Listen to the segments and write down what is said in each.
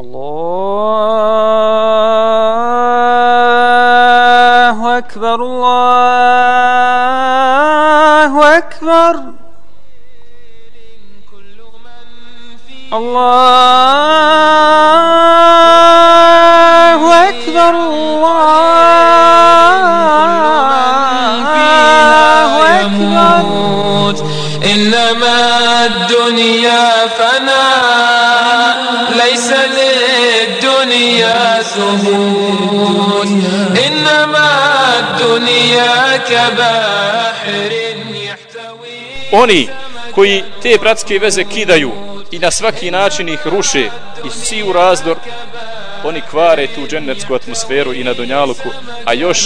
Allah Oni koji te bratske veze kidaju i na svaki način ih ruše i siju razdor, oni kvare tu džennetsku atmosferu i na Donjaluku, a još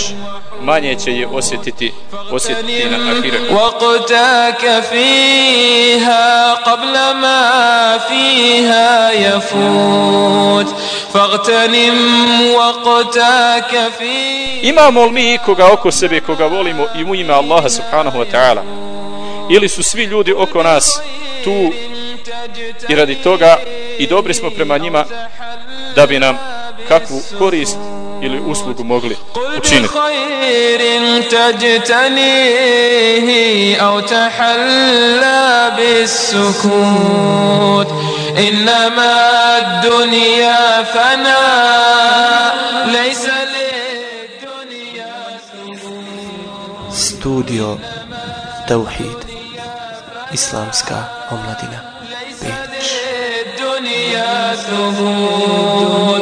manje će je osjetiti, osjetiti na Ahiretu. وقتك فيها قبل ما فيها يفوت فاغتنم وقتك فيها Imamo li mi ikoga oko sebe koga volimo i mu ime Allaha subhanahu wa ta'ala? Ili su svi ljudi oko nas tu i radi toga i dobri smo prema njima da bi nam kakvu korist ili uslugu mogli قل učiniti. بخير تجتنيه أو تحلى بالسكوت إنما الدنيا فناء ليس للدنيا Studio Tauhid Islamska omladina Beč الدنيا ثبوت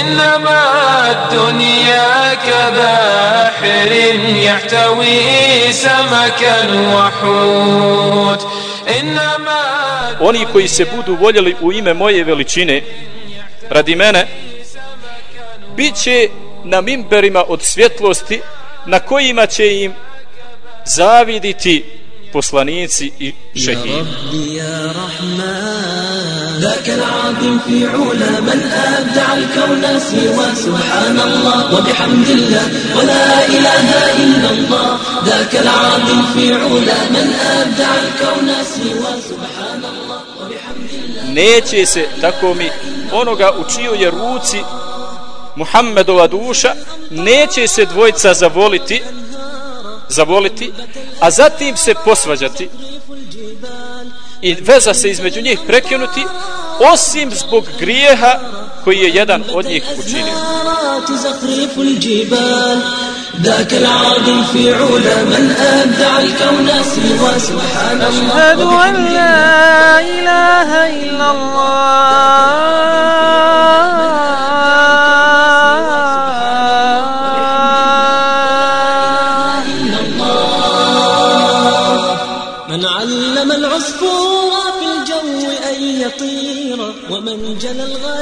إنما الدنيا كباحر يحتوي سمكا وحوت إنما Oni koji se budu voljeli u ime moje veličine radi mene bit će na mimberima od svjetlosti na kojima će im zaviditi poslanici i šehidi. ربي يا رحمن ذاك العظيم في علا من أبدع الكون سوى سبحان الله وبحمد الله ولا إله إلا الله ذاك العظيم في علا من أبدع الكون سوى سبحان الله وبحمد الله neće se tako mi onoga u čijoj je ruci Muhammedova duša neće se dvojica zavoliti zavoliti a zatim se posvađati i veza se između njih prekinuti osim zbog grijeha koji je jedan od njih učinio النارات زخرف الجبال ذاك العظيم في علا من أبدع الكون سوى سبحان الله أشهد أن لا إله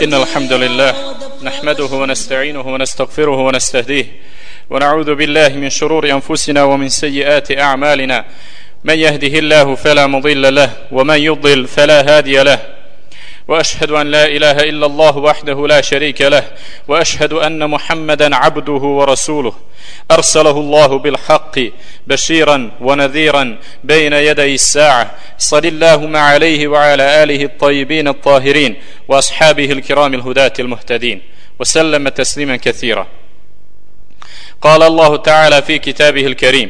إن الحمد لله نحمده ونستعينه ونستغفره ونستهديه ونعوذ بالله من شرور أنفسنا ومن سيئات أعمالنا. من يهده الله فلا مضل له ومن يضل فلا هادي له. وأشهد أن لا إله إلا الله وحده لا شريك له وأشهد أن محمدا عبده ورسوله. أرسله الله بالحق بشيرا ونذيرا بين يدي الساعة. صل اللهم عليه وعلى آله الطيبين الطاهرين وأصحابه الكرام الهداة المهتدين وسلم تسليما كثيرا. قال الله تعالى في كتابه الكريم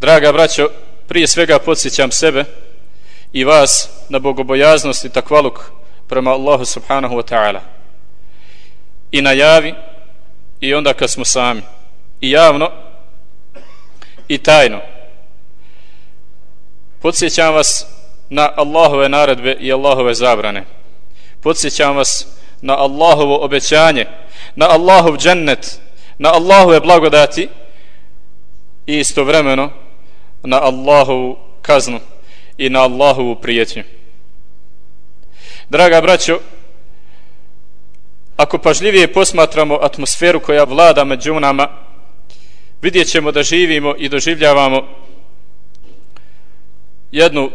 Draga braćo, prije svega podsjećam sebe i vas na bogobojaznost i takvaluk prema Allahu subhanahu wa ta'ala. i na javi i onda kad smo sami. I javno i tajno. Podsjećam vas na Allahove naredbe i Allahove zabrane. Podsjećam vas na Allahovo obećanje na Allahov džennet na Allahove blagodati i istovremeno na Allahovu kaznu i na Allahovu prijetnju. Draga braćo ako pažljivije posmatramo atmosferu koja vlada među nama vidjet ćemo da živimo i doživljavamo jednu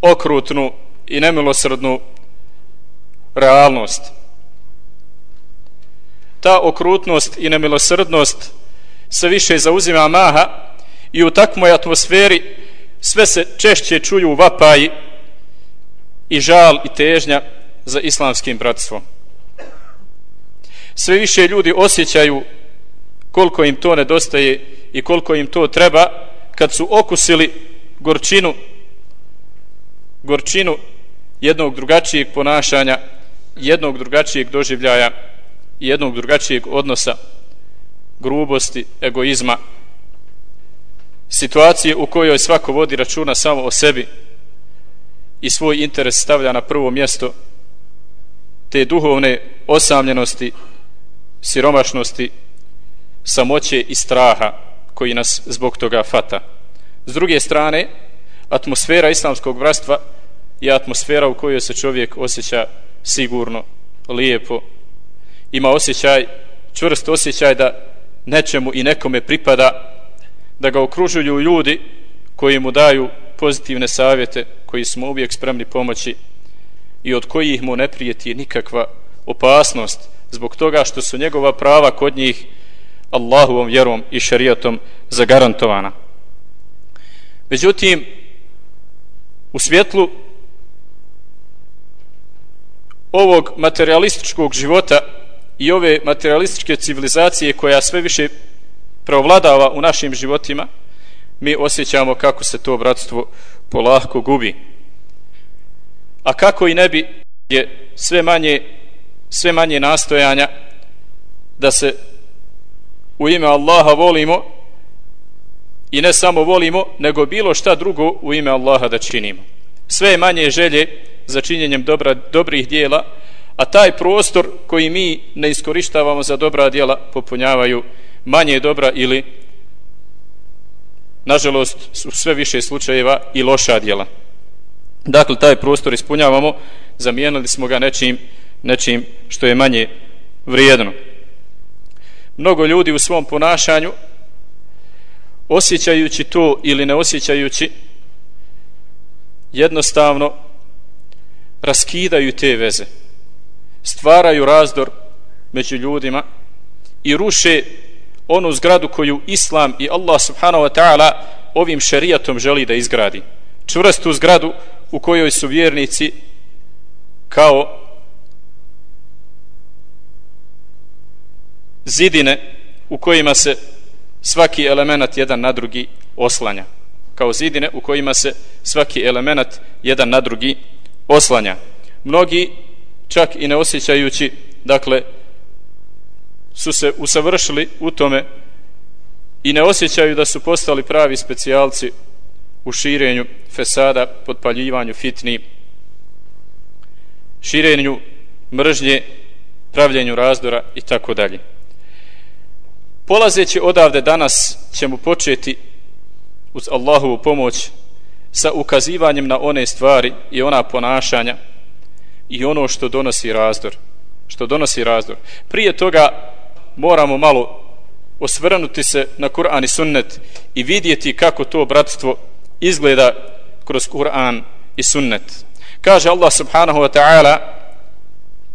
okrutnu i nemilosrdnu realnost. Ta okrutnost i nemilosrdnost se više zauzima maha i u takvoj atmosferi sve se češće čuju vapaji i žal i težnja za islamskim bratstvom. Sve više ljudi osjećaju koliko im to nedostaje i koliko im to treba kad su okusili gorčinu gorčinu jednog drugačijeg ponašanja jednog drugačijeg doživljaja i jednog drugačijeg odnosa grubosti, egoizma situacije u kojoj svako vodi računa samo o sebi i svoj interes stavlja na prvo mjesto te duhovne osamljenosti siromašnosti samoće i straha koji nas zbog toga fata. S druge strane atmosfera islamskog vrastva je atmosfera u kojoj se čovjek osjeća sigurno, lijepo. Ima osjećaj čvrst osjećaj da nečemu i nekome pripada da ga okružuju ljudi koji mu daju pozitivne savjete koji smo uvijek spremni pomoći i od kojih mu ne prijeti nikakva opasnost zbog toga što su njegova prava kod njih Allahovom vjerom i šarijatom zagarantovana. Međutim, u svjetlu ovog materialističkog života i ove materialističke civilizacije koja sve više preovladava u našim životima, mi osjećamo kako se to bratstvo polahko gubi. A kako i ne bi je sve manje sve manje nastojanja da se u ime Allaha volimo i ne samo volimo, nego bilo šta drugo u ime Allaha da činimo. Sve je manje želje za činjenjem dobra, dobrih dijela, a taj prostor koji mi ne iskorištavamo za dobra dijela popunjavaju manje dobra ili nažalost u sve više slučajeva i loša djela Dakle, taj prostor ispunjavamo, zamijenili smo ga nečim nečim što je manje vrijedno. Mnogo ljudi u svom ponašanju osjećajući to ili ne osjećajući jednostavno raskidaju te veze stvaraju razdor među ljudima i ruše onu zgradu koju Islam i Allah subhanahu wa ta'ala ovim šerijatom želi da izgradi. Čvrstu zgradu u kojoj su vjernici kao zidine u kojima se svaki element jedan na drugi oslanja. Kao zidine u kojima se svaki element jedan na drugi oslanja. Mnogi čak i ne osjećajući dakle su se usavršili u tome i ne osjećaju da su postali pravi specijalci u širenju fesada, podpaljivanju fitni širenju mržnje pravljenju razdora i tako dalje Polazeći odavde danas ćemo početi uz Allahovu pomoć sa ukazivanjem na one stvari i ona ponašanja i ono što donosi razdor. Što donosi razdor. Prije toga moramo malo osvrnuti se na Kur'an i sunnet i vidjeti kako to bratstvo izgleda kroz Kur'an i sunnet. Kaže Allah subhanahu wa ta'ala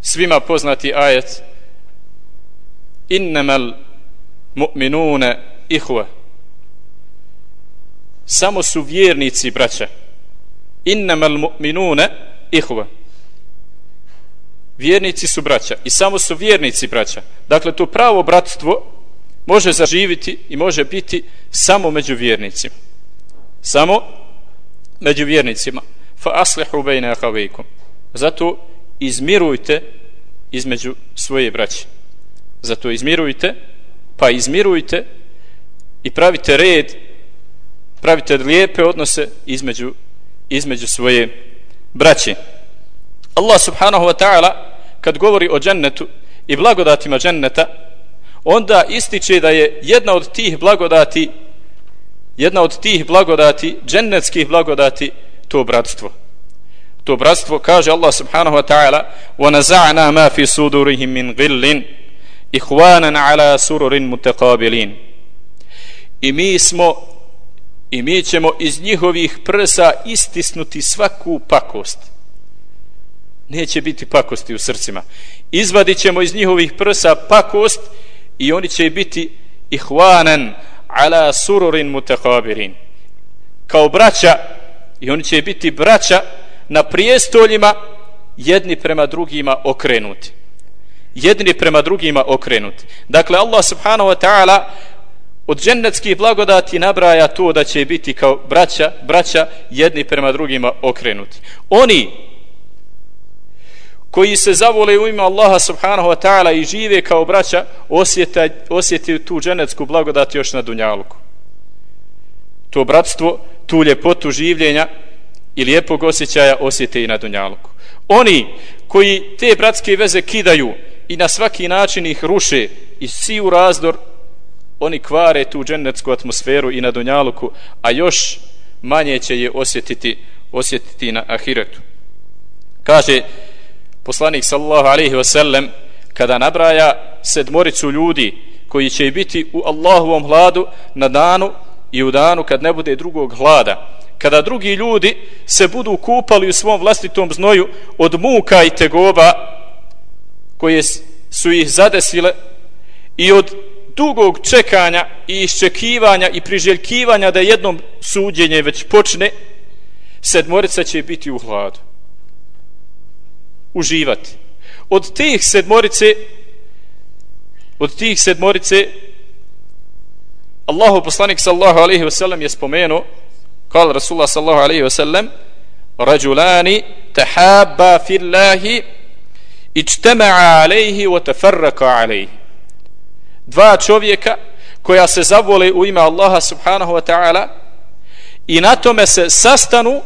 svima poznati ajet innamal mu'minuna ihva samo su vjernici braća. Innamal mu'minuna ihva vjernici su braća i samo su vjernici braća. Dakle to pravo bratstvo može zaživiti i može biti samo među vjernicima. Samo među vjernicima. Fa aslihu bejne ahavejkom zato izmirujte između svoje braće. Zato izmirujte pa izmirujte i pravite red pravite lijepe odnose između između svoje braće. Allah subhanahu wa ta'ala kad govori o džennetu i blagodatima dženneta onda ističe da je jedna od tih blagodati jedna od tih blagodati džennetskih blagodati to bratstvo. To bratstvo kaže Allah subhanahu wa ta'ala wa naza'na ma fi sudurihim min ghillin ihwanan ala sururin mutaqabilin. I mi smo i mi ćemo iz njihovih prsa istisnuti svaku pakost neće biti pakosti u srcima. Izvadit ćemo iz njihovih prsa pakost i oni će biti ihwanan ala sururin mutakabirin. kao braća i oni će biti braća na prijestoljima jedni prema drugima okrenuti. Jedni prema drugima okrenuti. Dakle Allah subhanahu wa ta'ala od džennetskih blagodati nabraja to da će biti kao braća braća jedni prema drugima okrenuti. Oni koji se zavole u ime Allaha subhanahu wa ta'ala i žive kao braća osjeta, osjeti tu dženecku blagodat još na dunjaluku. To bratstvo tu ljepotu življenja i lijepog osjećaja osjete i na dunjaluku. Oni koji te bratske veze kidaju i na svaki način ih ruše i si u razdor oni kvare tu dženecku atmosferu i na dunjaluku a još manje će je osjetiti osjetiti na ahiretu. Kaže poslanik sallallahu alaihi wasallam kada nabraja sedmoricu ljudi koji će biti u Allahovom hladu na danu i u danu kad ne bude drugog hlada. Kada drugi ljudi se budu kupali u svom vlastitom znoju od muka i tegoba koje su ih zadesile i od dugog čekanja i iščekivanja i priželjkivanja da jednom suđenje već počne sedmorica će biti u hladu uživati od tih sedmorice od tih sedmorice Allahu poslanik sallahu alaihi wa sallam je spomenuo قال رسول الله صلى الله عليه وسلم رجلان تحابا في الله اجتمعا عليه وتفرقا عليه dva čovjeka koja se zavole u ime Allaha subhanahu wa ta'ala i na tome se sastanu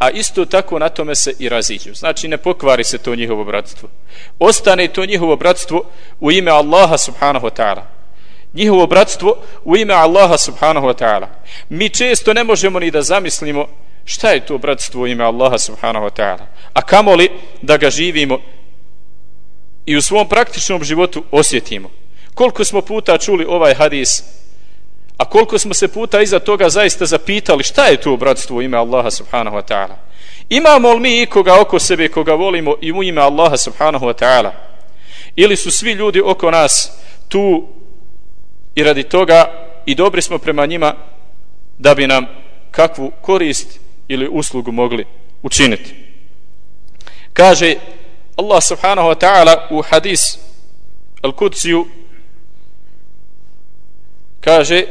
a isto tako na tome se i raziđu. Znači ne pokvari se to njihovo bratstvo. Ostane to njihovo bratstvo u ime Allaha subhanahu wa ta'ala. Njihovo bratstvo u ime Allaha subhanahu wa ta'ala. Mi često ne možemo ni da zamislimo šta je to bratstvo u ime Allaha subhanahu wa ta'ala. A kamoli da ga živimo i u svom praktičnom životu osjetimo. Koliko smo puta čuli ovaj hadis A koliko smo se puta iza toga zaista zapitali šta je to bratstvo u ime Allaha subhanahu wa ta'ala? Imamo li mi ikoga oko sebe koga volimo i u ime Allaha subhanahu wa ta'ala? Ili su svi ljudi oko nas tu i radi toga i dobri smo prema njima da bi nam kakvu korist ili uslugu mogli učiniti? Kaže Allah subhanahu wa ta'ala u hadis Al-Kudsiju kaže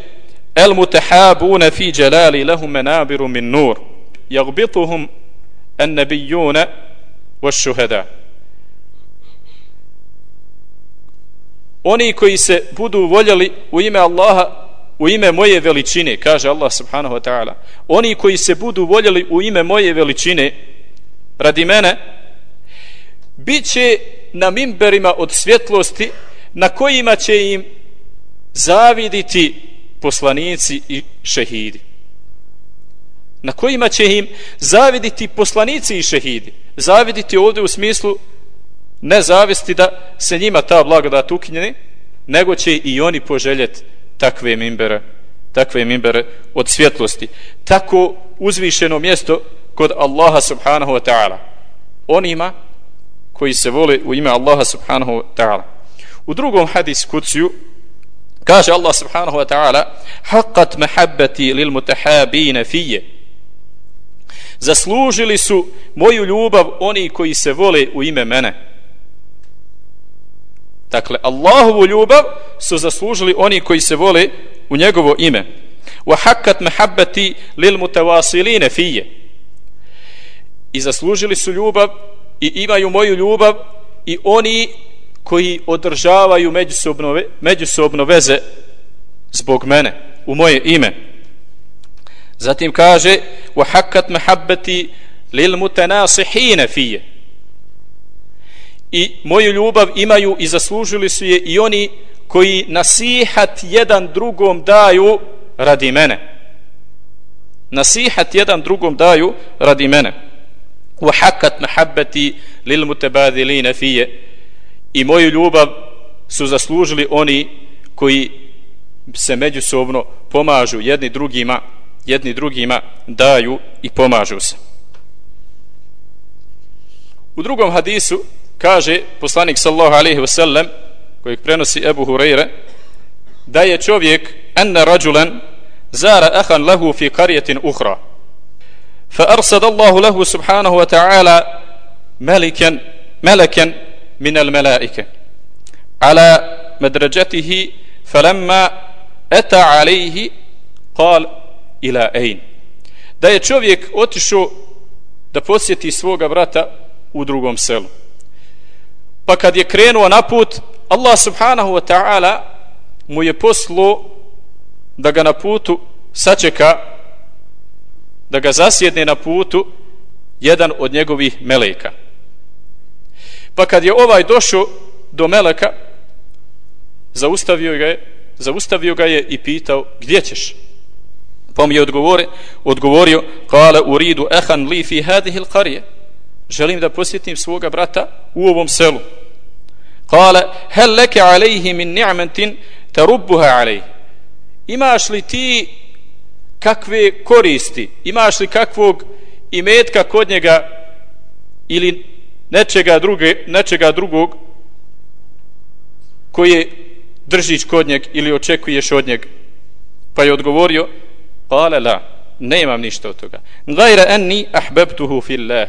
El mutahabuna fi jalali lahum manabiru min nur yaghbituhum an-nabiyyun wash-shuhada. Oni koji se budu voljeli u ime Allaha, u ime moje veličine, kaže Allah subhanahu wa ta'ala. Oni koji se budu voljeli u ime moje veličine radi mene, bit će na mimberima od svjetlosti na kojima će im zaviditi poslanici i šehidi. Na kojima će im zaviditi poslanici i šehidi? Zaviditi ovdje u smislu ne zavisti da se njima ta blagodat ukinjeni nego će i oni poželjeti takve mimbere takve mimbere od svjetlosti. Tako uzvišeno mjesto kod Allaha subhanahu wa ta'ala. Onima koji se vole u ime Allaha subhanahu wa ta'ala. U drugom hadis kuciju Kaže Allah subhanahu wa ta'ala Haqqat mahabbati lil mutahabina fije Zaslužili su moju ljubav oni koji se vole u ime mene. Dakle, Allahovu ljubav su zaslužili oni koji se vole u njegovo ime. Wa haqqat mahabbati lil mutawasiline fije I zaslužili su ljubav i imaju moju ljubav i oni koji održavaju međusobno, međusobno veze zbog mene, u moje ime. Zatim kaže وَحَكَّتْ مَحَبَّتِ لِلْمُتَنَاسِحِينَ فِيهِ I moju ljubav imaju i zaslužili su je i oni koji nasihat jedan drugom daju radi mene. Nasihat jedan drugom daju radi mene. وَحَكَّتْ مَحَبَّتِ لِلْمُتَبَادِلِينَ فِيهِ I moju ljubav su zaslužili oni koji se međusobno pomažu jedni drugima jedni drugima daju i pomažu se. U drugom hadisu kaže poslanik sallahu alaihi wasallam kojeg prenosi Ebu Hureyre da je čovjek anna rajulan zara ahan lahu fi qaryatin uhra fa arsad Allahu lahu subhanahu wa ta'ala meliken meleken min al melaike ala madrajatihi falamma ata alaihi قال ila ein. Da je čovjek otišao da posjeti svoga brata u drugom selu. Pa kad je krenuo na put, Allah subhanahu wa ta'ala mu je poslo da ga na putu sačeka, da ga zasjedne na putu jedan od njegovih meleka. Pa kad je ovaj došao do meleka, zaustavio ga je, zaustavio ga je i pitao, gdje ćeš? Pa mi je odgovore, odgovorio, kale uridu ehan li fi hadihil qarije. Želim da posjetim svoga brata u ovom selu. Kale, hel leke alejhi min ni'mentin tarubbuha alejhi. Imaš li ti kakve koristi? Imaš li kakvog imetka kod njega ili nečega, druge, nečega drugog koje držiš kod njeg ili očekuješ od njeg? Pa je odgovorio, Kale la, nemam ništa od toga. Gajra enni ahbebtuhu fillah.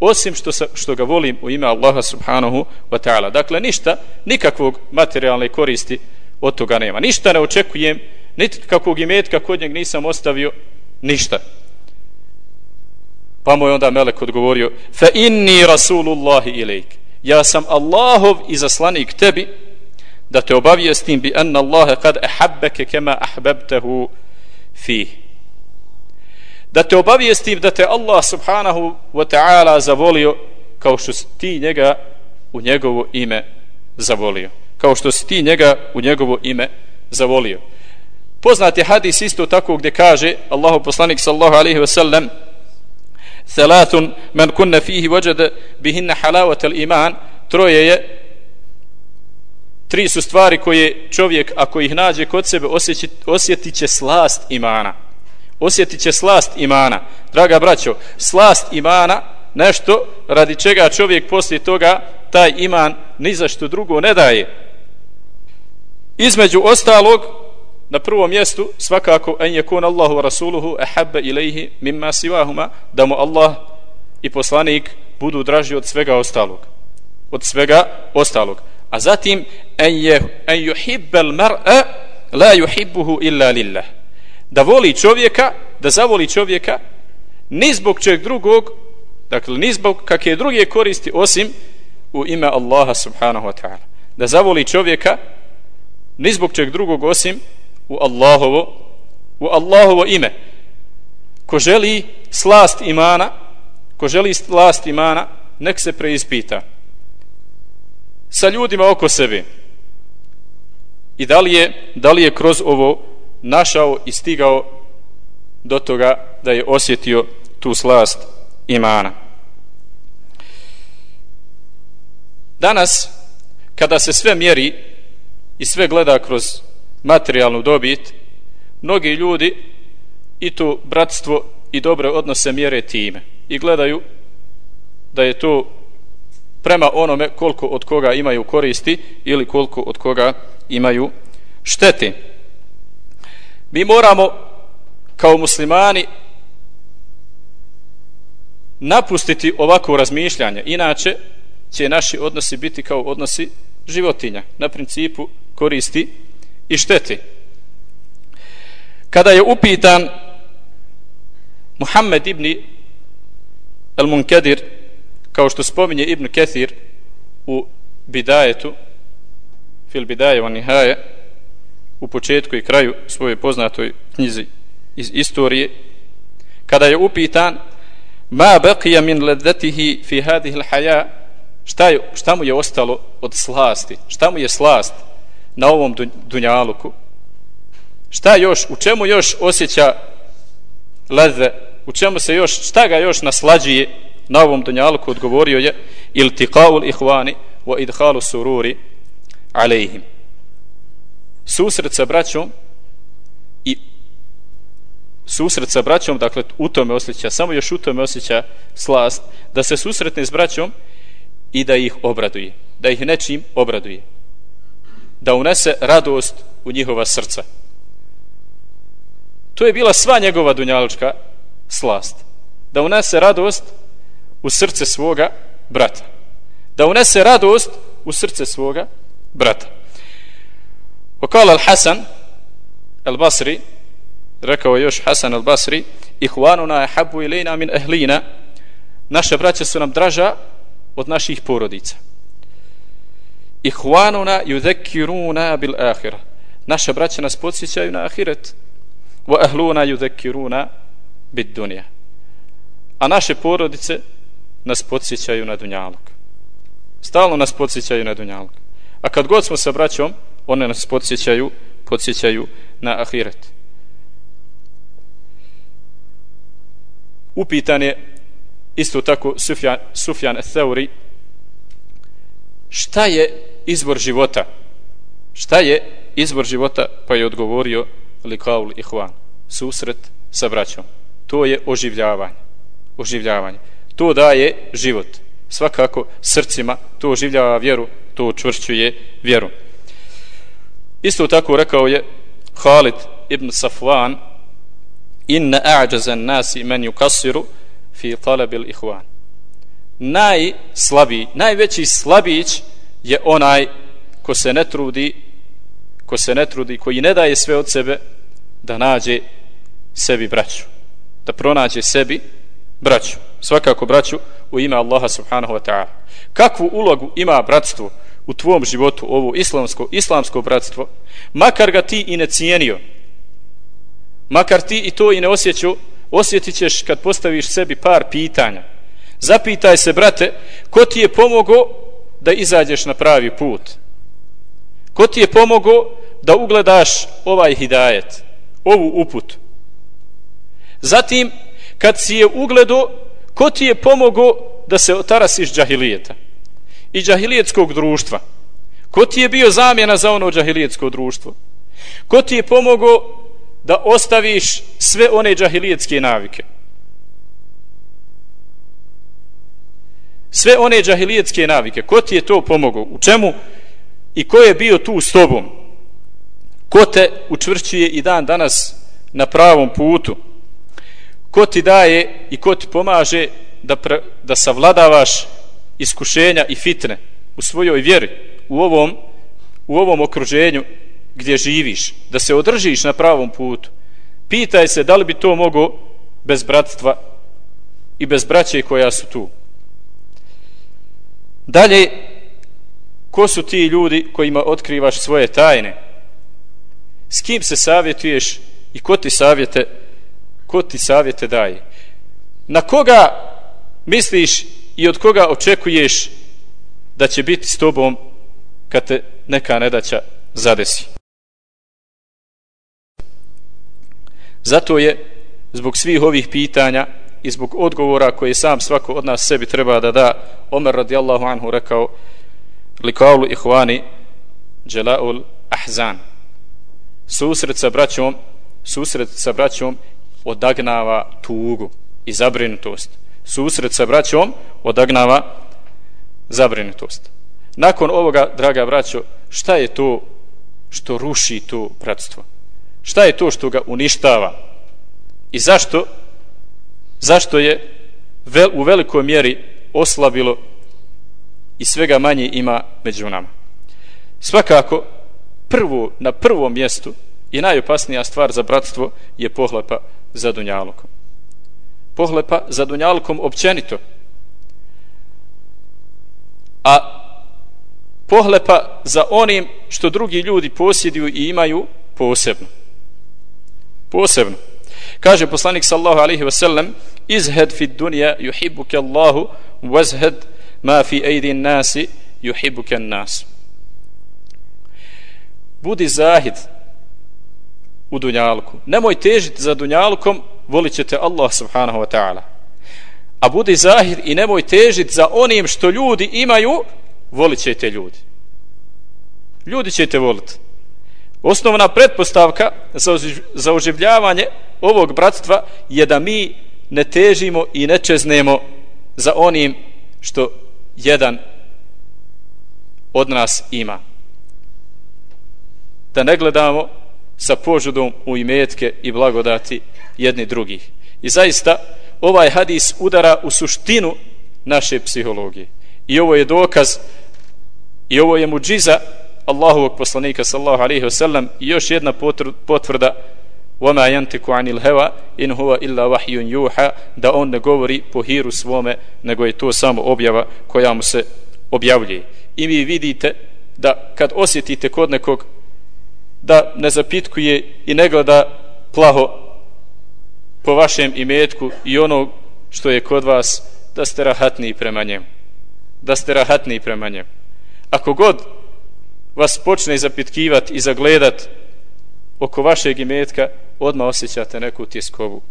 Osim što, sa, što ga volim u ime Allaha subhanahu wa ta'ala. Dakle, ništa, nikakvog materijalne koristi od toga nema. Ništa ne očekujem, niti kakvog imetka kod njeg nisam ostavio, ništa. Pa mu je onda Melek odgovorio, fa inni rasulullahi ilajk. Ja sam Allahov izaslanik tebi, da te obavijestim bi anna Allahe kad ahabbeke kema ahbebtehu fi da te obavijestim da te Allah subhanahu wa ta'ala zavolio kao što si ti njega u njegovo ime zavolio. Kao što si ti njega u njegovo ime zavolio. Poznat je hadis isto tako gdje kaže Allahu poslanik sallahu alaihi wa sallam thalathun man kunna fihi wajada bihinna halawat al iman troje je tri su stvari koje čovjek ako ih nađe kod sebe osjetit, osjetit će slast imana. Osjetit će slast imana. Draga braćo, slast imana nešto radi čega čovjek poslije toga taj iman ni za što drugo ne daje. Između ostalog na prvom mjestu svakako en yakun Allahu wa rasuluhu ahabba ilayhi mimma siwahuma da mu Allah i poslanik budu draži od svega ostalog od svega ostalog. A zatim en, je, en yuhibbel mar'a la yuhibbuhu illa lillah. Da voli čovjeka da zavoli čovjeka ni zbog čeg drugog dakle ni zbog kakve druge koristi osim u ime Allaha subhanahu wa ta'ala. Da zavoli čovjeka ni zbog čeg drugog osim u Allahovo u Allahovo ime. Ko želi slast imana ko želi slast imana nek se preispita. Sa ljudima oko sebe. I da li je, da li je kroz ovo našao i stigao do toga da je osjetio tu slast imana. Danas kada se sve mjeri i sve gleda kroz materijalnu dobit mnogi ljudi i to bratstvo i dobre odnose mjere time i gledaju da je to prema onome koliko od koga imaju koristi ili koliko od koga imaju štete. Mi moramo kao muslimani napustiti ovako razmišljanje, inače će naši odnosi biti kao odnosi životinja, na principu koristi i šteti. Kada je upitan Muhammed ibn al-Munkadir kao što spominje Ibn Kathir u bidajetu fil bidaje van nihaje u početku i kraju svoje poznatoj knjizi iz istorije kada je upitan ma baqiya min ladatihi fi hadhihi al-haya šta, je, šta mu je ostalo od slasti šta mu je slast na ovom dunjaluku. Šta još u čemu još osjeća leze u čemu se još šta ga još naslađuje na ovom dunjaluku odgovorio je iltiqaul ihvani wa idhalu sururi alejhim susret sa braćom i susret sa braćom, dakle u tome osjeća, samo još u tome osjeća slast, da se susretne s braćom i da ih obraduje, da ih nečim obraduje, da unese radost u njihova srca. To je bila sva njegova dunjalička slast. Da unese radost u srce svoga brata. Da unese radost u srce svoga brata. Okala al-Hasan al-Basri rekao još Hasan al-Basri ihwanuna ahabbu ilayna min ahlina naše braće su nam draža od naših porodica ihwanuna yudhakkiruna bil akhirah. Naše braće nas podsjećaju na ahiret. Wa ahluna yudhakkiruna bid dunya. A naše porodice nas podsjećaju na dunjalog. Stalno nas podsjećaju na dunjalog. A kad god smo sa braćom one nas podsjećaju podsjećaju na ahiret. Upitan je isto tako Sufjan, Sufjan Theuri šta je izbor života. Šta je izbor života? Pa je odgovorio likaul ihvan susret sa braćom. To je oživljavanje. Oživljavanje. To daje život. Svakako srcima to oživljava vjeru to učvršćuje vjeru. Isto tako rekao je Khalid ibn Safwan inna a'jaza an-nasi man yukassiru fi talab al-ikhwan najslabi najveći slabić je onaj ko se ne trudi ko se ne trudi koji ne daje sve od sebe da nađe sebi braću da pronađe sebi braću. Svakako braću u ime Allaha subhanahu wa ta'ala. Kakvu ulogu ima bratstvo u tvom životu ovo islamsko islamsko bratstvo makar ga ti i ne cijenio? Makar ti i to i ne osjećao osjetit ćeš kad postaviš sebi par pitanja. Zapitaj se, brate, ko ti je pomogao da izađeš na pravi put? Ko ti je pomogao da ugledaš ovaj hidajet, ovu uput? Zatim, kad si je ugledo, ko ti je pomogao da se otarasiš džahilijeta i džahilijetskog društva? Ko ti je bio zamjena za ono džahilijetsko društvo? Ko ti je pomogao da ostaviš sve one džahilijetske navike. Sve one džahilijetske navike. Ko ti je to pomogao? U čemu? I ko je bio tu s tobom? Ko te učvršćuje i dan danas na pravom putu? Ko ti daje i ko ti pomaže da, pre, da savladavaš iskušenja i fitne u svojoj vjeri, u ovom, u ovom okruženju gdje živiš, da se održiš na pravom putu. Pitaj se da li bi to mogo bez bratstva i bez braće koja su tu. Dalje, ko su ti ljudi kojima otkrivaš svoje tajne? S kim se savjetuješ i ko ti savjete, ko ti savjete daje? Na koga misliš i od koga očekuješ da će biti s tobom kad te neka nedaća zadesi? Zato je zbog svih ovih pitanja i zbog odgovora koje sam svako od nas sebi treba da da Omer radijallahu anhu rekao likaulu ihvani dželaul ahzan. Susret sa braćom susret sa braćom odagnava tugu i zabrinutost. Susret sa braćom odagnava zabrinutost. Nakon ovoga draga braćo šta je to što ruši to bratstvo? Šta je to što ga uništava? I zašto zašto je vel, u velikoj mjeri oslabilo i svega manje ima među nama svakako prvo, na prvom mjestu i najopasnija stvar za bratstvo je pohlepa za dunjalukom pohlepa za dunjalukom općenito a pohlepa za onim što drugi ljudi posjeduju i imaju posebno. Posebno. Kaže poslanik sallahu alaihi ve sellem izhed fi dunja juhibuke Allahu wazhed ma fi ejdin nasi juhibuke nas. Budi zahid u dunjalku. Nemoj težiti za dunjalkom, volit ćete Allah subhanahu wa ta'ala. A budi zahid i nemoj težiti za onim što ljudi imaju, volit ćete ljudi. Ljudi ćete voliti. Osnovna pretpostavka za, za oživljavanje ovog bratstva je da mi ne težimo i ne čeznemo za onim što jedan od nas ima. Da ne gledamo sa požudom u imetke i blagodati jedni drugih. I zaista ovaj hadis udara u suštinu naše psihologije. I ovo je dokaz i ovo je muđiza Allahovog poslanika sallahu alaihi wasallam i još jedna potvrda وَمَا يَنْتِكُ عَنِ الْهَوَا إِنْ هُوَ إِلَّا وَحْيٌ يُوحَ da on ne govori po hiru svome nego je to samo objava koja mu se objavljuje i vi vidite da kad osjetite kod nekog da ne zapitkuje i ne gleda plaho po vašem imetku i ono što je kod vas da ste rahatniji prema njemu da ste rahatniji prema njemu ako god vas počne zapitkivati i zagledat oko vašeg imetka, odmah osjećate neku tiskovu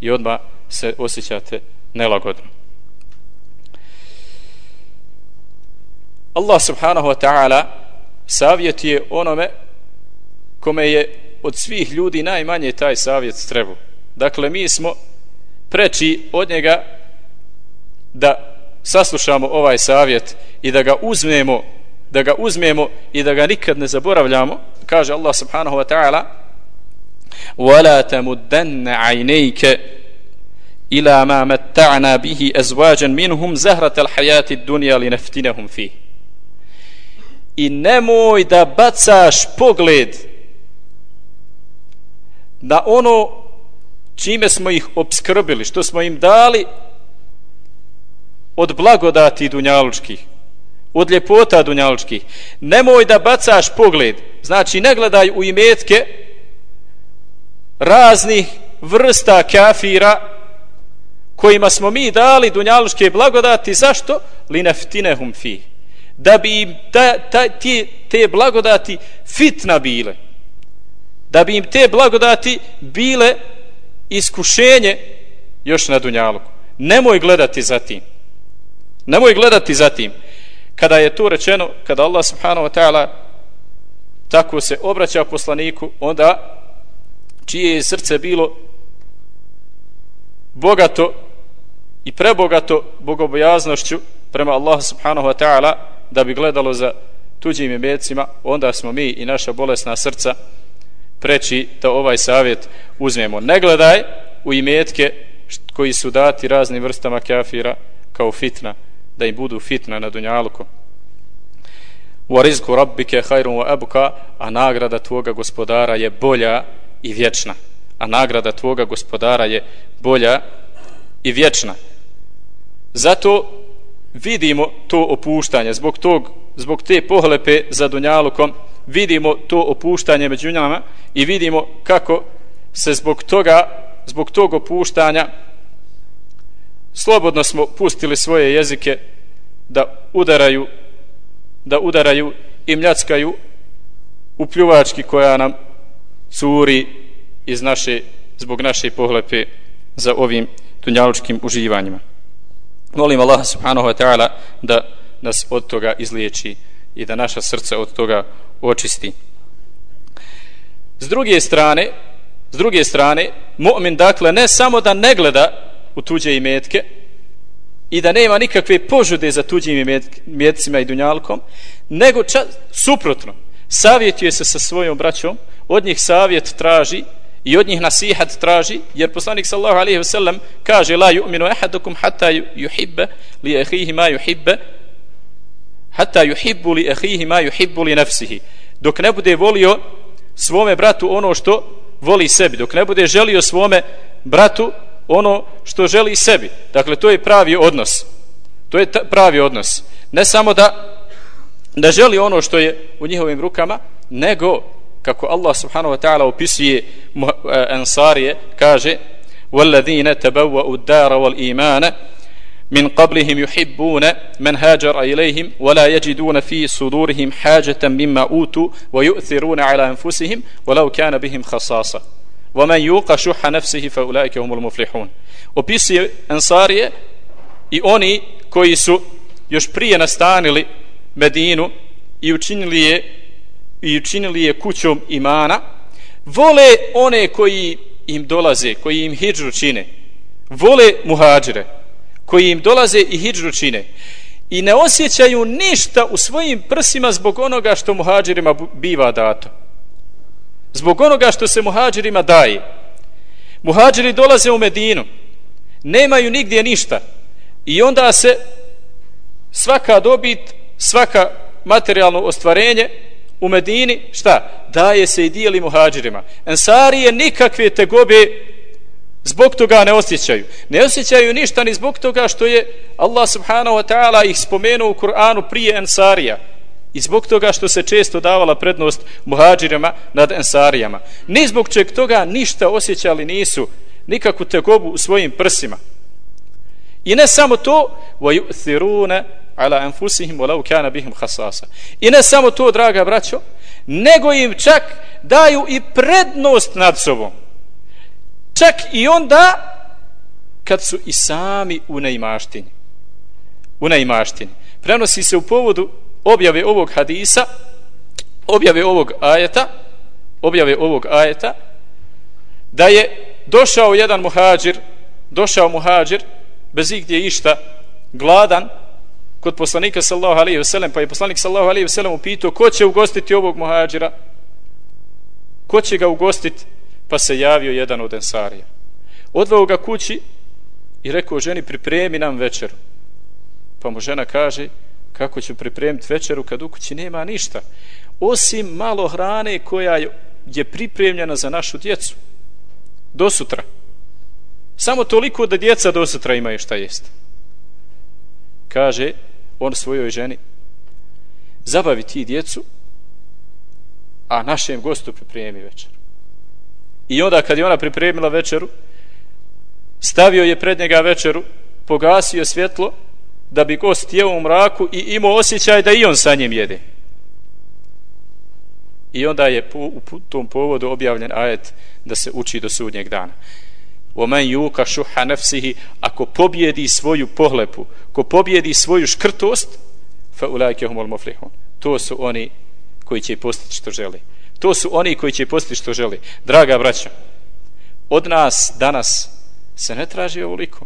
i odmah se osjećate nelagodno. Allah subhanahu wa ta'ala savjet je onome kome je od svih ljudi najmanje taj savjet trebu. Dakle, mi smo preči od njega da saslušamo ovaj savjet i da ga uzmemo da ga uzmemo i da ga nikad ne zaboravljamo kaže Allah subhanahu wa ta'ala ولا تمدن عينيك إلى ما متعنا به أزواجا منهم زهرة الحياة الدنيا لنفتنهم فيه i nemoj da bacaš pogled na ono čime smo ih obskrbili, što smo im dali od blagodati dunjalučkih od ljepota dunjalučkih. Nemoj da bacaš pogled, znači ne gledaj u imetke raznih vrsta kafira kojima smo mi dali dunjaluške blagodati, zašto? linaftinehum fi. Da bi im ta, ta, te, te blagodati fitna bile. Da bi im te blagodati bile iskušenje još na dunjaluku. Nemoj gledati za tim. Nemoj gledati za tim kada je to rečeno, kada Allah subhanahu wa ta'ala tako se obraća poslaniku, onda čije je srce bilo bogato i prebogato bogobojaznošću prema Allahu subhanahu wa ta'ala da bi gledalo za tuđim imecima, onda smo mi i naša bolesna srca preći da ovaj savjet uzmemo. Ne gledaj u imetke koji su dati raznim vrstama kafira kao fitna, da im budu fitna na dunjaluku U rizku rabbike khairun wa abuka, a nagrada tvoga gospodara je bolja i vječna a nagrada tvoga gospodara je bolja i vječna. Zato vidimo to opuštanje. Zbog tog zbog te pohlepe za dunjalukom vidimo to opuštanje među njama i vidimo kako se zbog toga zbog tog opuštanja slobodno smo pustili svoje jezike da udaraju da udaraju i mljackaju u pljuvački koja nam curi iz naše, zbog naše pohlepe za ovim dunjalučkim uživanjima. Molim Allah subhanahu wa ta'ala da nas od toga izliječi i da naša srca od toga očisti. S druge strane, s druge strane, mu'min dakle ne samo da ne gleda u tuđe imetke, i da nema nikakve požude za tuđim imetcima i dunjalkom, nego ča, suprotno, savjetuje se sa svojom braćom, od njih savjet traži i od njih nasihat traži, jer poslanik sallahu alaihi ve sellem kaže la yu'minu ahadukum hatta yuhibbe li ehihi ma yuhibbe hatta yuhibbu li ehihi ma yuhibbu li nafsihi. Dok ne bude volio svome bratu ono što voli sebi, dok ne bude želio svome bratu ono što želi sebi. Dakle, to je pravi odnos. To je pravi odnos. Ne samo da da želi ono što je u njihovim rukama, nego kako Allah subhanahu wa ta'ala opisuje ansarije, e, kaže وَالَّذِينَ تَبَوَّأُ الدَّارَ وَالْإِيمَانَ من قبلهم يحبون من هاجر إليهم ولا يجدون في صدورهم حاجة مما أوتوا ويؤثرون على أنفسهم ولو كان بهم خصاصة ومن يوق شح نفسه فأولئك هم المفلحون opisuje Ansarije i oni koji su još prije nastanili i učinili je kućom imana vole one koji im dolaze koji im hidžru čine. Vole muhađire koji im dolaze i hidžru čine. I ne osjećaju ništa u svojim prsima zbog onoga što muhađirima biva dato. Zbog onoga što se muhađirima daje. Muhađiri dolaze u Medinu nemaju nigdje ništa i onda se svaka dobit svaka materijalno ostvarenje u Medini, šta? Daje se i dijeli muhađirima. Ensarije nikakve tegobe zbog toga ne osjećaju. Ne osjećaju ništa ni zbog toga što je Allah subhanahu wa ta'ala ih spomenuo u Kur'anu prije Ensarija. I zbog toga što se često davala prednost muhađirima nad Ensarijama. Ni zbog čeg toga ništa osjećali nisu nikakvu tegobu u svojim prsima. I ne samo to, وَيُؤْثِرُونَ ala anfusihim walau kana bihim khasasa. I ne samo to, draga braćo, nego im čak daju i prednost nad sobom. Čak i onda kad su i sami u neimaštini. U neimaštini. Prenosi se u povodu objave ovog hadisa, objave ovog ajeta, objave ovog ajeta, da je došao jedan muhađir, došao muhađir, bez igdje išta, gladan, kod poslanika sallallahu alejhi ve sellem pa je poslanik sallallahu alejhi ve sellem upitao ko će ugostiti ovog muhadžira ko će ga ugostiti pa se javio jedan od ensarija. Odveo ga kući i rekao ženi pripremi nam večeru. Pa mu žena kaže kako ću pripremiti večeru kad u kući nema ništa osim malo hrane koja je pripremljena za našu djecu. Do sutra. Samo toliko da djeca do sutra imaju šta jesti. Kaže on svojoj ženi zabavi ti djecu a našem gostu pripremi večer. I onda kad je ona pripremila večeru stavio je pred njega večeru pogasio svjetlo da bi gost jeo u mraku i imao osjećaj da i on sa njim jede. I onda je u tom povodu objavljen ajet da se uči do sudnjeg dana. ومن يوق شح نفسه ako pobjedi svoju pohlepu ko pobjedi svoju škrtost fa ulaike humul muflihun to su oni koji će postići što žele to su oni koji će postići što žele draga braća od nas danas se ne traži ovoliko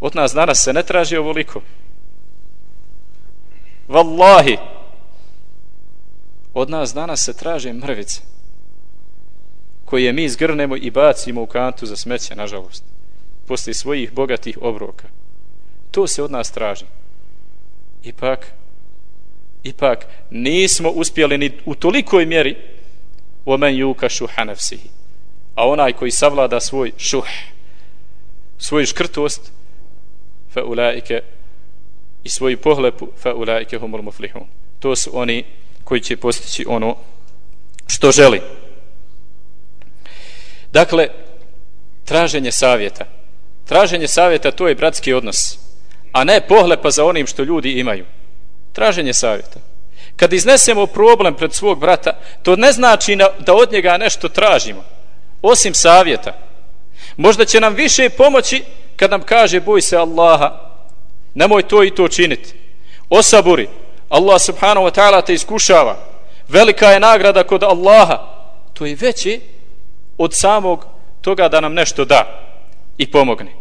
od nas danas se ne traži ovoliko vallahi od nas danas se traže mrvice koje mi zgrnemo i bacimo u kantu za smeće, nažalost, posle svojih bogatih obroka. To se od nas traži. Ipak, ipak, nismo uspjeli ni u tolikoj mjeri omen juka šuha nefsihi. A onaj koji savlada svoj šuh, svoju škrtost, fa ulaike i svoju pohlepu, fa ulaike humul muflihun. To su oni koji će postići ono što želi. Dakle, traženje savjeta. Traženje savjeta to je bratski odnos, a ne pohlepa za onim što ljudi imaju. Traženje savjeta. Kad iznesemo problem pred svog brata, to ne znači da od njega nešto tražimo, osim savjeta. Možda će nam više pomoći kad nam kaže boj se Allaha, nemoj to i to činiti. Osaburi, Allah subhanahu wa ta'ala te iskušava. Velika je nagrada kod Allaha. To je veći od samog toga da nam nešto da i pomogne.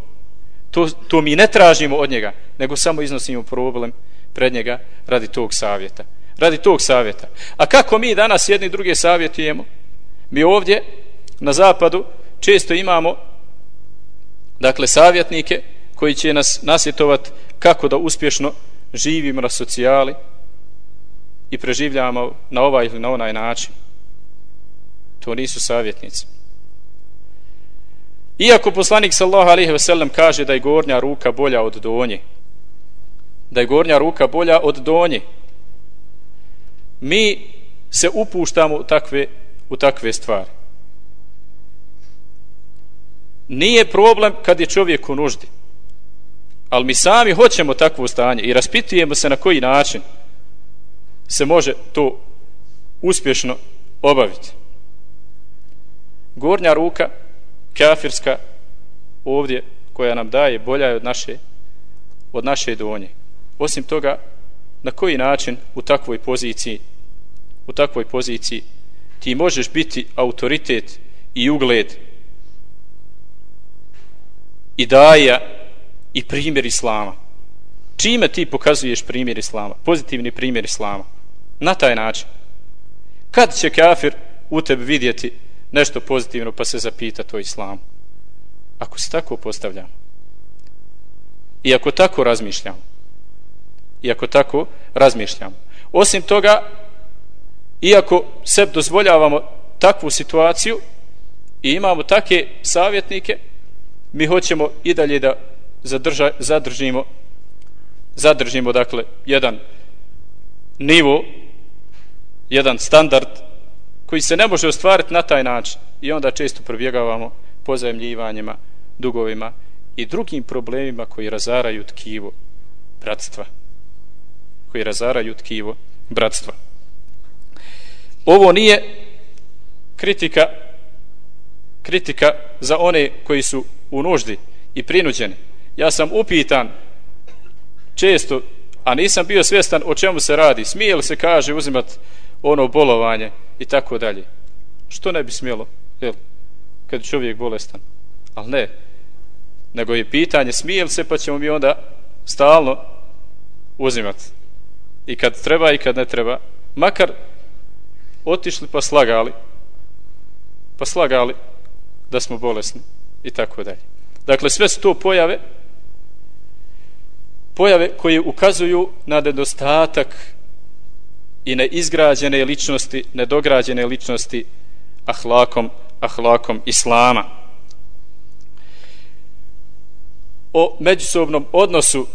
To, to mi ne tražimo od njega, nego samo iznosimo problem pred njega radi tog savjeta. Radi tog savjeta. A kako mi danas jedni druge savjetujemo? Mi ovdje na zapadu često imamo dakle savjetnike koji će nas nasjetovati kako da uspješno živimo na socijali i preživljamo na ovaj ili na onaj način. To nisu savjetnici. Iako poslanik sallallahu alejhi ve sellem kaže da je gornja ruka bolja od donje, da je gornja ruka bolja od donje. Mi se upuštamo u takve, u takve stvari. Nije problem kad je čovjek u nuždi. Ali mi sami hoćemo takvo stanje i raspitujemo se na koji način se može to uspješno obaviti. Gornja ruka kafirska ovdje koja nam daje bolja je od naše od naše donje. Osim toga na koji način u takvoj poziciji u takvoj poziciji ti možeš biti autoritet i ugled i daja i primjer islama? Čime ti pokazuješ primjer islama pozitivni primjer islama? Na taj način. Kad će kafir u tebi vidjeti nešto pozitivno pa se zapita to islamu ako se tako postavljamo i ako tako razmišljamo i ako tako razmišljamo osim toga iako sebi dozvoljavamo takvu situaciju i imamo take savjetnike mi hoćemo i dalje da zadrža, zadržimo zadržimo dakle jedan nivo jedan standard koji se ne može ostvariti na taj način. I onda često probjegavamo pozajemljivanjima, dugovima i drugim problemima koji razaraju tkivo bratstva. Koji razaraju tkivo bratstva. Ovo nije kritika kritika za one koji su u nuždi i prinuđeni. Ja sam upitan često a nisam bio svjestan o čemu se radi. Smije li se kaže uzimati ono bolovanje i tako dalje što ne bi smjelo jel? kad je čovjek bolestan ali ne nego je pitanje smije se pa ćemo mi onda stalno uzimati. i kad treba i kad ne treba makar otišli pa slagali pa slagali da smo bolesni i tako dalje dakle sve su to pojave pojave koje ukazuju na nedostatak i neizgrađene ličnosti nedograđene ličnosti ahlakom ahlakom islama. O međusobnom odnosu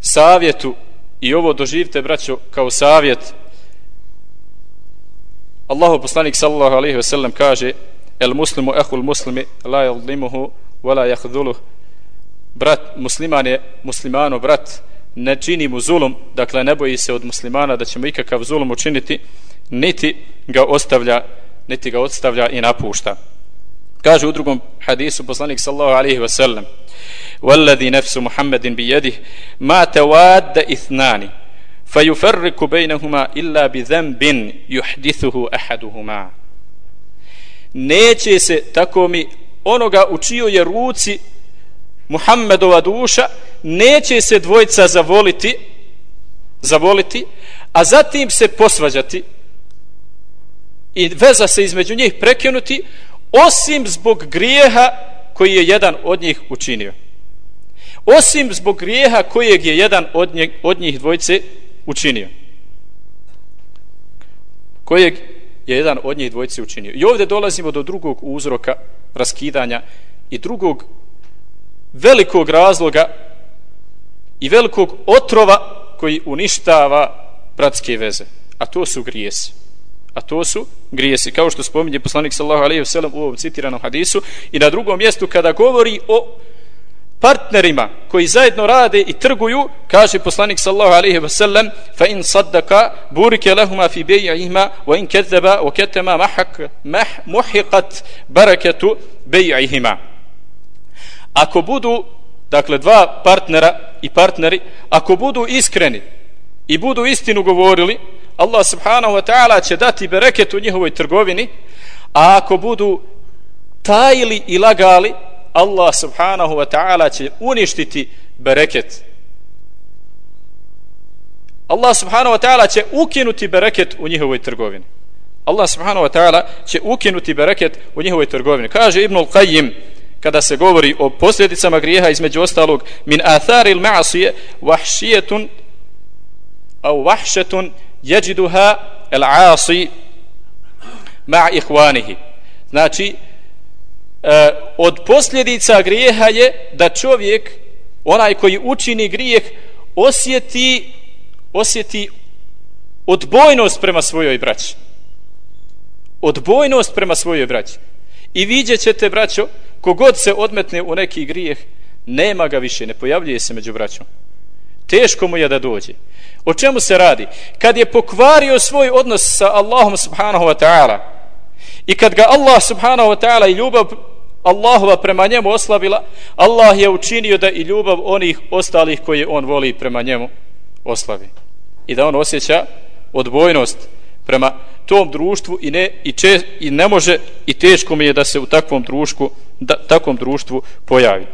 savjetu i ovo doživite braćo kao savjet. Allahu poslanik sallallahu alejhi ve sellem kaže el muslimu ehul muslimi la yadlimuhu wa la yakhdhuluhu brat musliman je muslimano brat ne čini mu zulum dakle ne boji se od muslimana da će mu ikakav zulum učiniti niti ga ostavlja niti ga ostavlja i napušta kaže u drugom hadisu poslanik sallallahu alejhi ve sellem والذي نفس محمد بيده ما تواد اثنان فيفرق بينهما إلا بذنب يحدثه أحدهما neće se tako mi onoga u čijoj je ruci Muhammedova duša neće se dvojica zavoliti zavoliti a zatim se posvađati i veza se između njih prekinuti osim zbog grijeha koji je jedan od njih učinio osim zbog grijeha kojeg je jedan od, njeg, od njih dvojice učinio. Kojeg je jedan od njih dvojice učinio. I ovdje dolazimo do drugog uzroka raskidanja i drugog velikog razloga i velikog otrova koji uništava bratske veze. A to su grijesi. A to su grijesi. Kao što spominje poslanik sallahu alaihi wa sallam u ovom citiranom hadisu i na drugom mjestu kada govori o partnerima koji zajedno rade i trguju kaže poslanik sallallahu alejhi ve sellem fa in saddaka burike lahuma fi bay'ihima wa in kadzaba wa katama mahak mah muhiqat barakatu bay'ihima ako budu dakle dva partnera i partneri ako budu iskreni i budu istinu govorili Allah subhanahu wa ta'ala će dati bereket u njihovoj trgovini a ako budu tajili i lagali Allah subhanahu wa ta'ala će uništiti bereket. Allah subhanahu wa ta'ala će ukinuti bereket u njihovoj trgovini. Allah subhanahu wa ta'ala će ukinuti bereket u njihovoj trgovini. Kaže Ibnul Qayyim, kada se govori o posljedicama grijeha između ostalog, min atharil ma'asije vahšijetun au vahšetun jeđiduha el-asi ma' ihvanihi. Znači, e, od posljedica grijeha je da čovjek onaj koji učini grijeh osjeti osjeti odbojnost prema svojoj braći odbojnost prema svojoj braći i vidjet ćete braćo kogod se odmetne u neki grijeh nema ga više, ne pojavljuje se među braćom. Teško mu je da dođe. O čemu se radi? Kad je pokvario svoj odnos sa Allahom subhanahu wa ta'ala i kad ga Allah subhanahu wa ta'ala i ljubav Allahova prema njemu oslabila Allah je učinio da i ljubav onih ostalih koje on voli prema njemu oslavi. I da on osjeća odbojnost prema tom društvu i ne, i, če, i ne može i teško mi je da se u takvom društvu da, takvom društvu pojavi.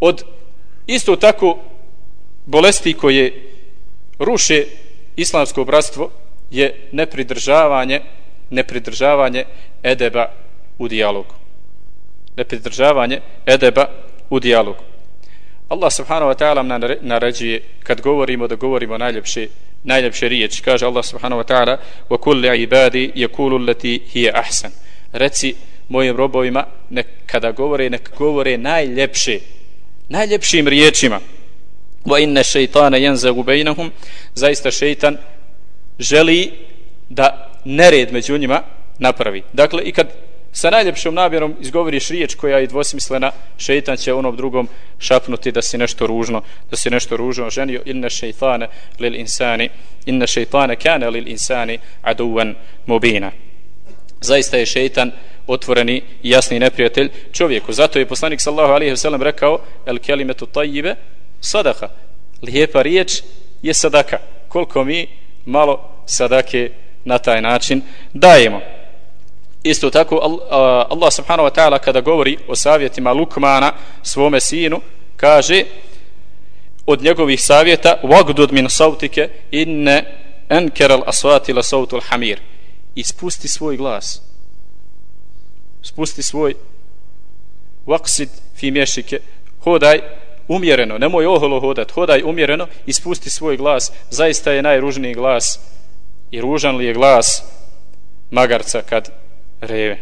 Od isto tako bolesti koje ruše islamsko bratstvo je nepridržavanje nepridržavanje edeba u dijalogu. Nepridržavanje edeba u dijalogu. Allah subhanahu wa ta'ala nam naređuje kad govorimo da govorimo najljepše najljepše riječi kaže Allah subhanahu wa ta'ala wa kulli ibadi yakulu allati hiya ahsan. Reci mojim robovima nek kada govore nek govore najljepše najljepšim riječima. Wa inna shaytana yanzagu bainahum zaista šejtan želi da nered među njima napravi. Dakle i kad sa najljepšom namjerom izgovoriš riječ koja je dvosmislena šeitan će onom drugom šapnuti da si nešto ružno da si nešto ružno ženio. Inna šeitane lil insani inna šeitane kane lil insani aduvan mubina. Zaista je šeitan otvoreni i jasni neprijatelj čovjeku. Zato je poslanik sallahu alaihi wasallam rekao el kelimetu tajjibe sadaka lijepa riječ je sadaka. Koliko mi malo sadake na taj način dajemo isto tako Allah subhanahu wa ta'ala kada govori o savjetima Lukmana svome sinu kaže od njegovih savjeta wagdud min sautike inne enker al aswati la sautul hamir. Ispusti svoj glas. Spusti svoj vaksid fi mješike. Hodaj umjereno, nemoj oholo hodat hodaj umjereno i spusti svoj glas. Zaista je najružniji glas i ružan li je glas magarca kad reve.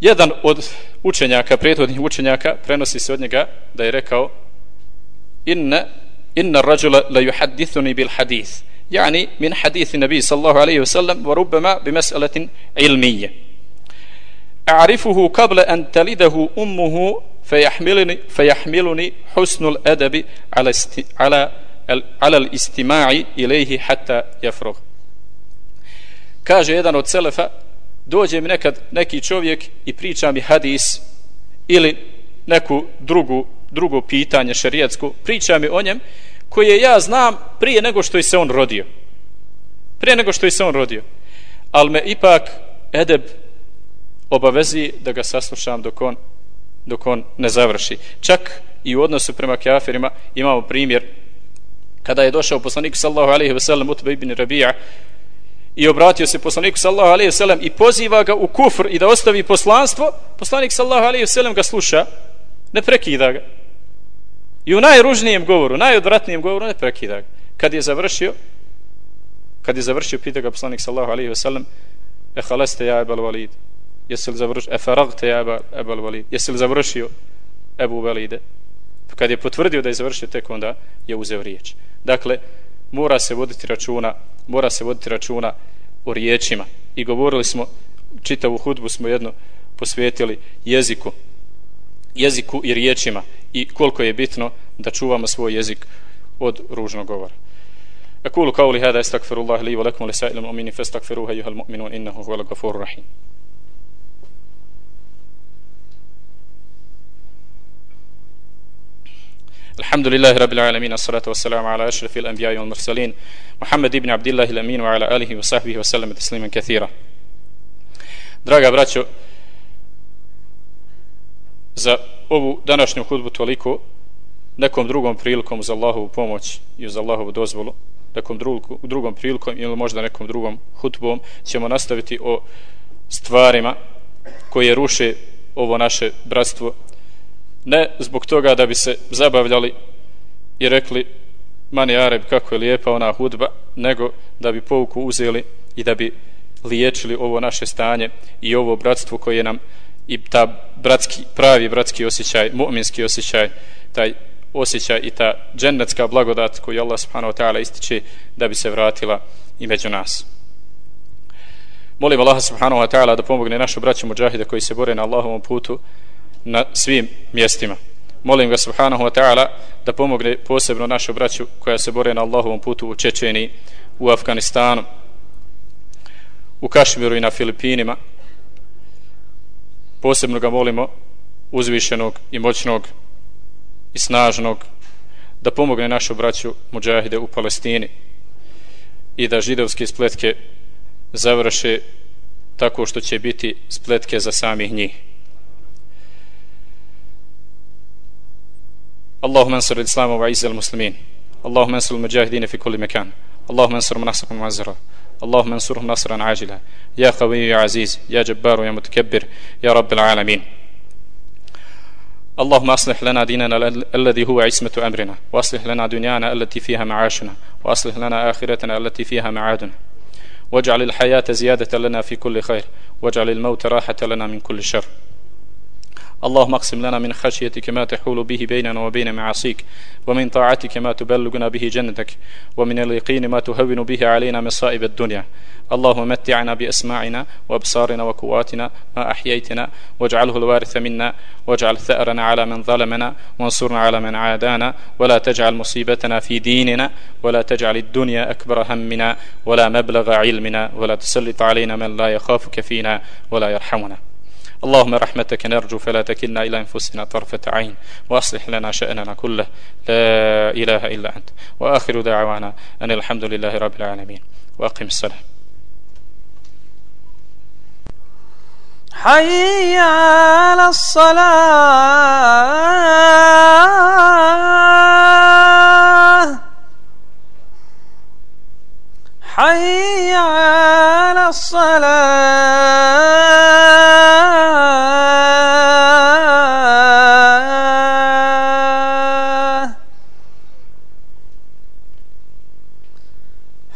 Jedan od učenjaka, prethodnih učenjaka, prenosi se od njega da je rekao inna, inna rađula la yuhaddithuni bil hadith. يعني من حديث النبي صلى الله عليه وسلم وربما بمسألة علمية أعرفه قبل أن تلده أمه فيحملني, فيحملني حسن الأدب على, است على, على الاستماع إليه حتى يفرغ kaže jedan od selefa dođe mi nekad neki čovjek i priča mi hadis ili neku drugu drugo pitanje šerijatsko. Priča mi o njem koje ja znam prije nego što je se on rodio. Prije nego što je se on rodio. Ali me ipak edeb obavezi da ga saslušam dok on dok on ne završi. Čak i u odnosu prema kafirima imamo primjer kada je došao poslanik sallahu alaihi ve sellem utbe ibn Rabija i obratio se poslaniku sallahu alaihi sellem i poziva ga u kufr i da ostavi poslanstvo, poslanik sallahu alaihi sellem ga sluša, ne prekida ga. I u najružnijem govoru, najodvratnijem govoru ne prekida ga. Kad je završio, kad je završio, pita ga poslanik sallahu alaihi sellem: e haleste ja ebal valid, jesi li završio, e faragte ja ebal valid, jesi li završio ebu valide? Kad je potvrdio da je završio, tek onda je uzeo riječ. Dakle, mora se voditi računa mora se voditi računa o riječima i govorili smo čitavu hudbu smo jedno posvetili jeziku jeziku i riječima i koliko je bitno da čuvamo svoj jezik od ružnog govora أقول قولي هذا استغفر الله لي ولكم ولسائر المؤمنين فاستغفروه أيها المؤمنون إنه هو الغفور الرحيم الحمد لله رب العالمين الصلاة والسلام على أشرف الأنبياء والمرسلين محمد بن عبد الله الأمين وعلى آله وصحبه وسلم تسليما كثيرا Draga braćo, za ovu današnju hudbu toliko, nekom drugom prilikom za Allahovu pomoć i za Allahovu dozvolu, nekom drugom, drugom prilikom ili možda nekom drugom hudbom, ćemo nastaviti o stvarima koje ruše ovo naše bratstvo ne zbog toga da bi se zabavljali i rekli mani Arab kako je lijepa ona hudba nego da bi pouku uzeli i da bi liječili ovo naše stanje i ovo bratstvo koje nam i ta bratski, pravi bratski osjećaj, mu'minski osjećaj, taj osjećaj i ta džennetska blagodat koju Allah subhanahu wa ta'ala ističe da bi se vratila i među nas. Molim Allah subhanahu wa ta'ala da pomogne našu braću muđahide koji se bore na Allahovom putu na svim mjestima. Molim ga subhanahu wa ta'ala da pomogne posebno našu braću koja se bore na Allahovom putu u Čečeni, u Afganistanu, u Kašmiru i na Filipinima. Posebno ga molimo uzvišenog i moćnog i snažnog da pomogne našu braću muđahide u Palestini i da židovske spletke završe tako što će biti spletke za samih njih. اللهم انصر الإسلام وعز المسلمين. اللهم انصر المجاهدين في كل مكان. اللهم انصر نصرا معزرا اللهم انصرهم نصرا عاجلا. يا قوي يا عزيز. يا جبار يا متكبر. يا رب العالمين. اللهم أصلح لنا ديننا الذي هو عصمة أمرنا. وأصلح لنا دنيانا التي فيها معاشنا. وأصلح لنا آخرتنا التي فيها معادنا. واجعل الحياة زيادة لنا في كل خير. واجعل الموت راحة لنا من كل شر. اللهم اقسم لنا من خشيتك ما تحول به بيننا وبين معاصيك ومن طاعتك ما تبلغنا به جنتك ومن اليقين ما تهون به علينا مصائب الدنيا. اللهم متعنا بأسماعنا وأبصارنا وقواتنا ما أحييتنا واجعله الوارث منا واجعل ثأرنا على من ظلمنا وانصرنا على من عادانا. ولا تجعل مصيبتنا في ديننا ولا تجعل الدنيا أكبر همنا ولا مبلغ علمنا ولا تسلط علينا من لا يخافك فينا ولا يرحمنا. اللهم رحمتك نرجو فلا تكلنا إلى أنفسنا طرفة عين وأصلح لنا شأننا كله. لا إله إلا أنت. وآخر دعوانا أن الحمد لله رب العالمين. وأقم السلام حي على الصلاة. حي على الصلاة.